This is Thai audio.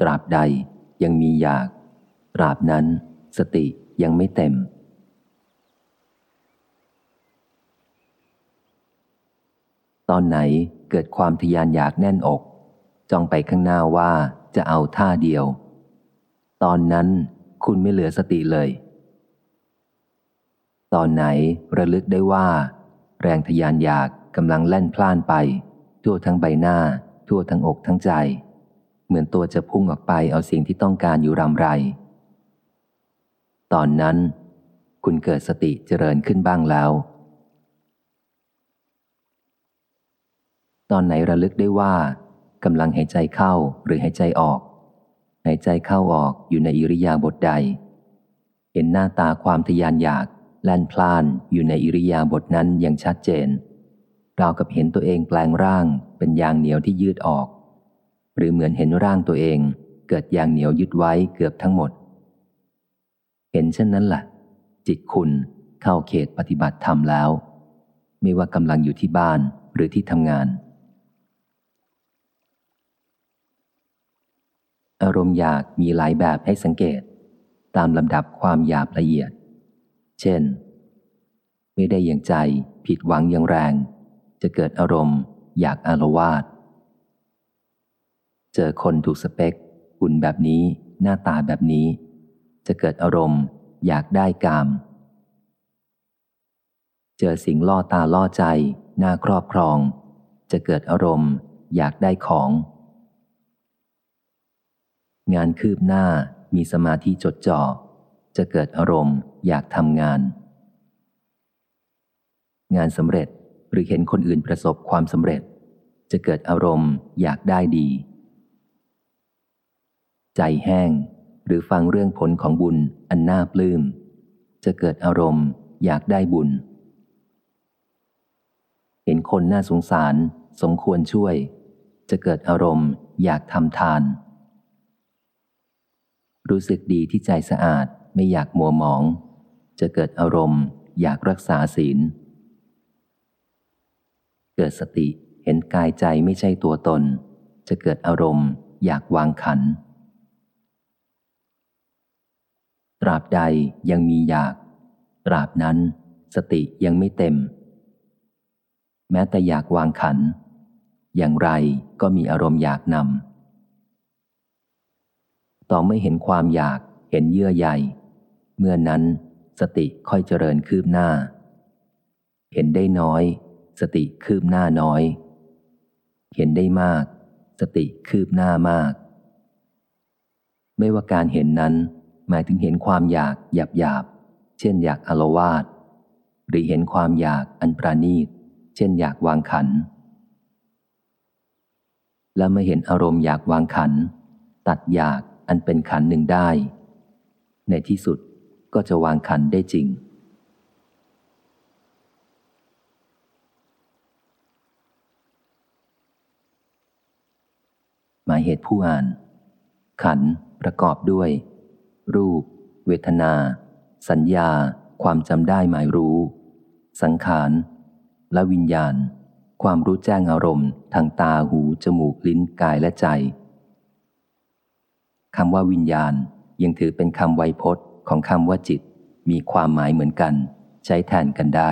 ตราบใดยังมีอยาก ตราบนั้นสติยังไม่เต็ม ตอนไหนเกิดความทยานอยากแน่นอก จ้องไปข้างหน้าว่าจะเอาท่าเดียว ตอนนั้นคุณไม่เหลือสติเลย ตอนไหนระลึกได้ว่า แรงทยานอยากกำลังแล่นพล่านไป ทั่วทั้งใบหน้า ทั่วทั้งอกทั้งใจ เหมือนตัวจะพุ่งออกไปเอาสิ่งที่ต้องการอยู่รำไร ตอนนั้น คุณเกิดสติเจริญขึ้นบ้างแล้ว ตอนไหนระลึกได้ว่ากำลังหายใจเข้าหรือหายใจออก หายใจเข้าออกอยู่ในอิริยาบถใด เห็นหน้าตาความทยานอยากแล่นพล่านอยู่ในอิริยาบถนั้นอย่างชัดเจนราวกับเห็นตัวเองแปลงร่างเป็นยางเหนียวที่ยืดออก หรือเหมือนเห็นร่างตัวเองเกิดยางเหนียวยึดไว้เกือบทั้งหมด เห็นเช่นนั้นแหละจิตคุณเข้าเขตปฏิบัติธรรมแล้ว ไม่ว่ากำลังอยู่ที่บ้านหรือที่ทำงาน อารมณ์อยากมีหลายแบบให้สังเกต ตามลำดับความหยาบละเอียด เช่น ไม่ได้อย่างใจผิดหวังอย่างแรง จะเกิดอารมณ์อยากอารวาส เจอคนถูกสเปคหุ่นแบบนี้ หน้าตาแบบนี้ จะเกิดอารมณ์ อยากได้กาม เจอสิ่งล่อตาล่อใจหน้าครอบครอง จะเกิดอารมณ์ อยากได้ของ งานคืบหน้ามีสมาธิจดจ่อ จะเกิดอารมณ์ อยากทำงาน งานสำเร็จหรือเห็นคนอื่นประสบความสำเร็จ จะเกิดอารมณ์ อยากได้ดี ใจแห้ง หรือฟังเรื่องผลของบุญอันน่าปลื้ม จะเกิดอารมณ์อยากได้บุญ เห็นคนน่าสงสาร สมควรช่วย จะเกิดอารมณ์อยากทำทาน รู้สึกดีที่ใจสะอาดไม่อยากมัวหมอง จะเกิดอารมณ์อยากรักษาศีล เกิดสติเห็นกายใจไม่ใช่ตัวตน จะเกิดอารมณ์อยากวางขัน ตราบใดยังมีอยาก ตราบนั้นสติยังไม่เต็ม แม้แต่อยากวางขัน อย่างไรก็มีอารมณ์อยากนำ ต่อไม่เห็นความอยากเห็นเยื่อใยเมื่อนั้นสติค่อยเจริญคืบหน้า เห็นได้น้อย สติคืบหน้าน้อย เห็นได้มาก สติคืบหน้ามาก ไม่ว่าการเห็นนั้น หมายถึงเห็นความอยากหยาบหยาบเช่นอยากอารวาสหรือเห็นความอยากอันประณีต เช่นอยากวางขัน และเมื่อเห็นอารมณ์อยากวางขัน ตัดอยากอันเป็นขันหนึ่งได้ ในที่สุดก็จะวางขันได้จริง หมายเหตุผู้อ่าน ขันประกอบด้วย รูป เวทนา สัญญา ความจำได้หมายรู้ สังขาร และวิญญาณ ความรู้แจ้งอารมณ์ทางตาหู จมูกลิ้นกายและใจคำว่าวิญญาณยังถือเป็นคำไวยพจน์ของคำว่าจิต มีความหมายเหมือนกัน ใช้แทนกันได้